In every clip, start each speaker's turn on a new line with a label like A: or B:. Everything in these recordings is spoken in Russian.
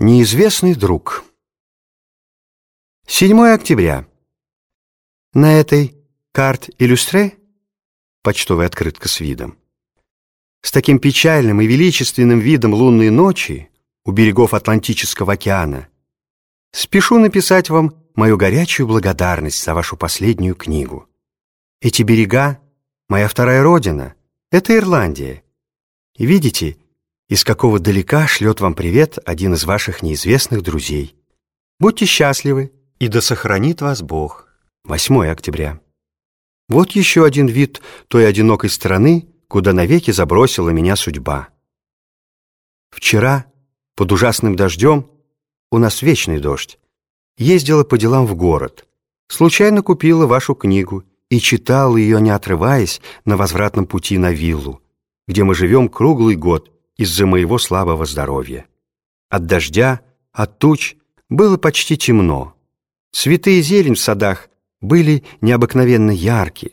A: Неизвестный друг. 7 октября. На этой карт иллюстре почтовая открытка с видом. С таким печальным и величественным видом лунной ночи у берегов Атлантического океана спешу написать вам мою горячую благодарность за вашу последнюю книгу. Эти берега — моя вторая родина, это Ирландия. Видите, из какого далека шлет вам привет один из ваших неизвестных друзей. Будьте счастливы, и да сохранит вас Бог. 8 октября. Вот еще один вид той одинокой страны, куда навеки забросила меня судьба. Вчера, под ужасным дождем, у нас вечный дождь, ездила по делам в город, случайно купила вашу книгу и читала ее, не отрываясь, на возвратном пути на виллу, где мы живем круглый год, из-за моего слабого здоровья. От дождя, от туч было почти темно. Цветы и зелень в садах были необыкновенно яркие.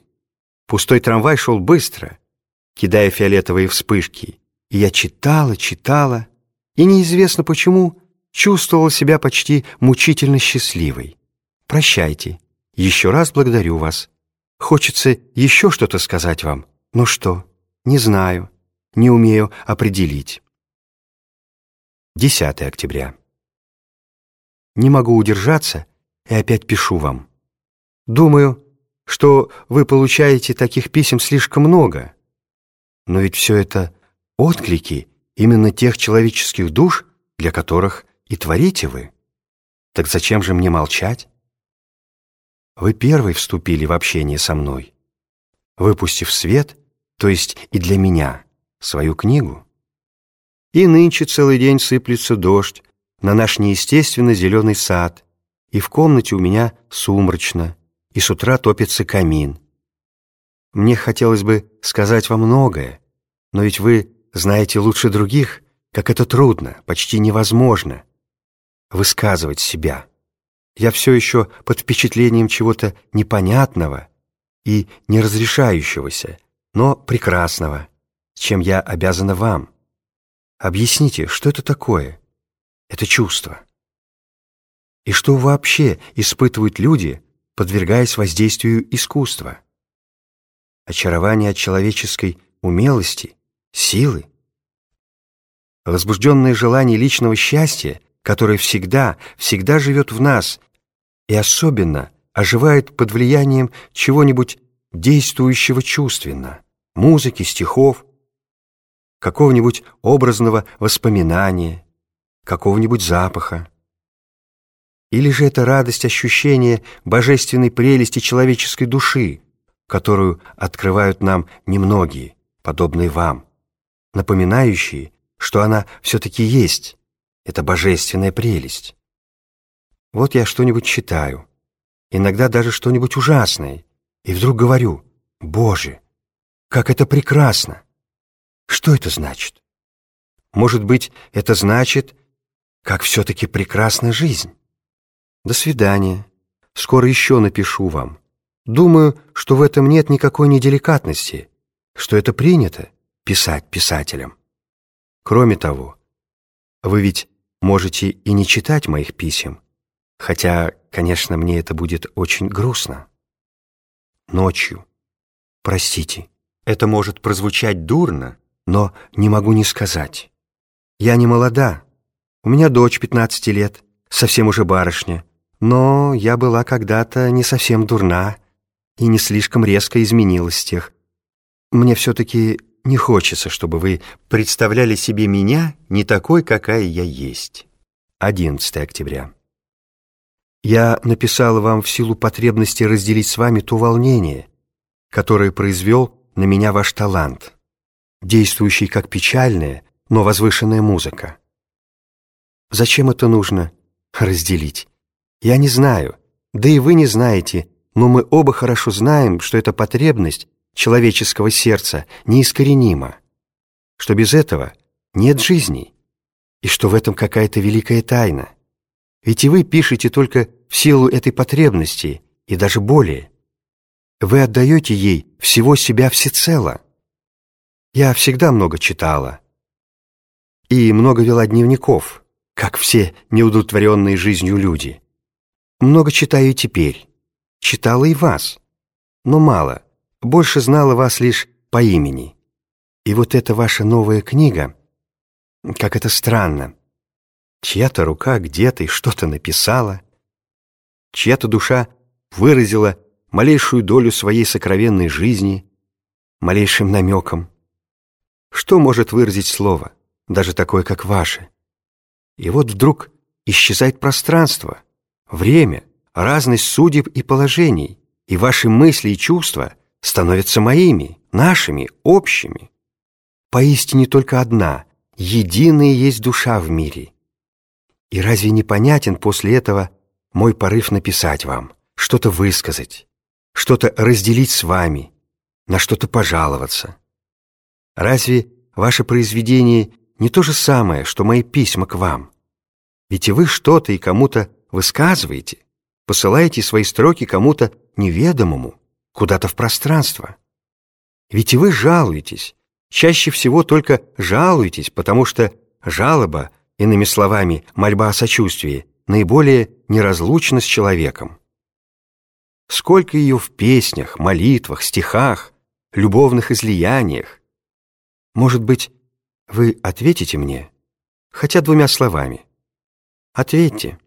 A: Пустой трамвай шел быстро, кидая фиолетовые вспышки. И я читала, читала, и неизвестно почему чувствовала себя почти мучительно счастливой. Прощайте. Еще раз благодарю вас. Хочется еще что-то сказать вам. Но что? Не знаю не умею определить. 10 октября. Не могу удержаться и опять пишу вам. Думаю, что вы получаете таких писем слишком много. Но ведь все это отклики именно тех человеческих душ, для которых и творите вы. Так зачем же мне молчать? Вы первый вступили в общение со мной, выпустив свет, то есть и для меня, свою книгу. И нынче целый день сыплется дождь на наш неестественно зеленый сад, и в комнате у меня сумрачно, и с утра топится камин. Мне хотелось бы сказать вам многое, но ведь вы знаете лучше других, как это трудно, почти невозможно высказывать себя. Я все еще под впечатлением чего-то непонятного и неразрешающегося, но прекрасного чем я обязана вам. Объясните, что это такое? Это чувство. И что вообще испытывают люди, подвергаясь воздействию искусства? Очарование от человеческой умелости, силы? Возбужденное желание личного счастья, которое всегда, всегда живет в нас и особенно оживает под влиянием чего-нибудь действующего чувственно, музыки, стихов, какого-нибудь образного воспоминания, какого-нибудь запаха. Или же это радость ощущения божественной прелести человеческой души, которую открывают нам немногие, подобные вам, напоминающие, что она все-таки есть, это божественная прелесть. Вот я что-нибудь читаю, иногда даже что-нибудь ужасное, и вдруг говорю, «Боже, как это прекрасно!» Что это значит? Может быть, это значит, как все-таки прекрасна жизнь? До свидания. Скоро еще напишу вам. Думаю, что в этом нет никакой неделикатности, что это принято писать писателям. Кроме того, вы ведь можете и не читать моих писем, хотя, конечно, мне это будет очень грустно. Ночью. Простите, это может прозвучать дурно, но не могу не сказать. Я не молода, у меня дочь 15 лет, совсем уже барышня, но я была когда-то не совсем дурна и не слишком резко изменилась с тех. Мне все-таки не хочется, чтобы вы представляли себе меня не такой, какая я есть. 11 октября. Я написала вам в силу потребности разделить с вами то волнение, которое произвел на меня ваш талант действующий как печальная, но возвышенная музыка. Зачем это нужно разделить? Я не знаю, да и вы не знаете, но мы оба хорошо знаем, что эта потребность человеческого сердца неискоренима, что без этого нет жизни, и что в этом какая-то великая тайна. Ведь и вы пишете только в силу этой потребности, и даже более. Вы отдаете ей всего себя всецело. Я всегда много читала и много вела дневников, как все неудовлетворенные жизнью люди. Много читаю теперь. Читала и вас, но мало. Больше знала вас лишь по имени. И вот эта ваша новая книга, как это странно. Чья-то рука где-то и что-то написала, чья-то душа выразила малейшую долю своей сокровенной жизни малейшим намеком. Что может выразить слово, даже такое, как ваше? И вот вдруг исчезает пространство, время, разность судеб и положений, и ваши мысли и чувства становятся моими, нашими, общими. Поистине только одна, единая есть душа в мире. И разве не понятен после этого мой порыв написать вам, что-то высказать, что-то разделить с вами, на что-то пожаловаться? Разве ваше произведение не то же самое, что мои письма к вам? Ведь и вы что-то и кому-то высказываете, посылаете свои строки кому-то неведомому, куда-то в пространство. Ведь и вы жалуетесь, чаще всего только жалуетесь, потому что жалоба, иными словами, мольба о сочувствии, наиболее неразлучна с человеком. Сколько ее в песнях, молитвах, стихах, любовных излияниях. Может быть, вы ответите мне хотя двумя словами. Ответьте.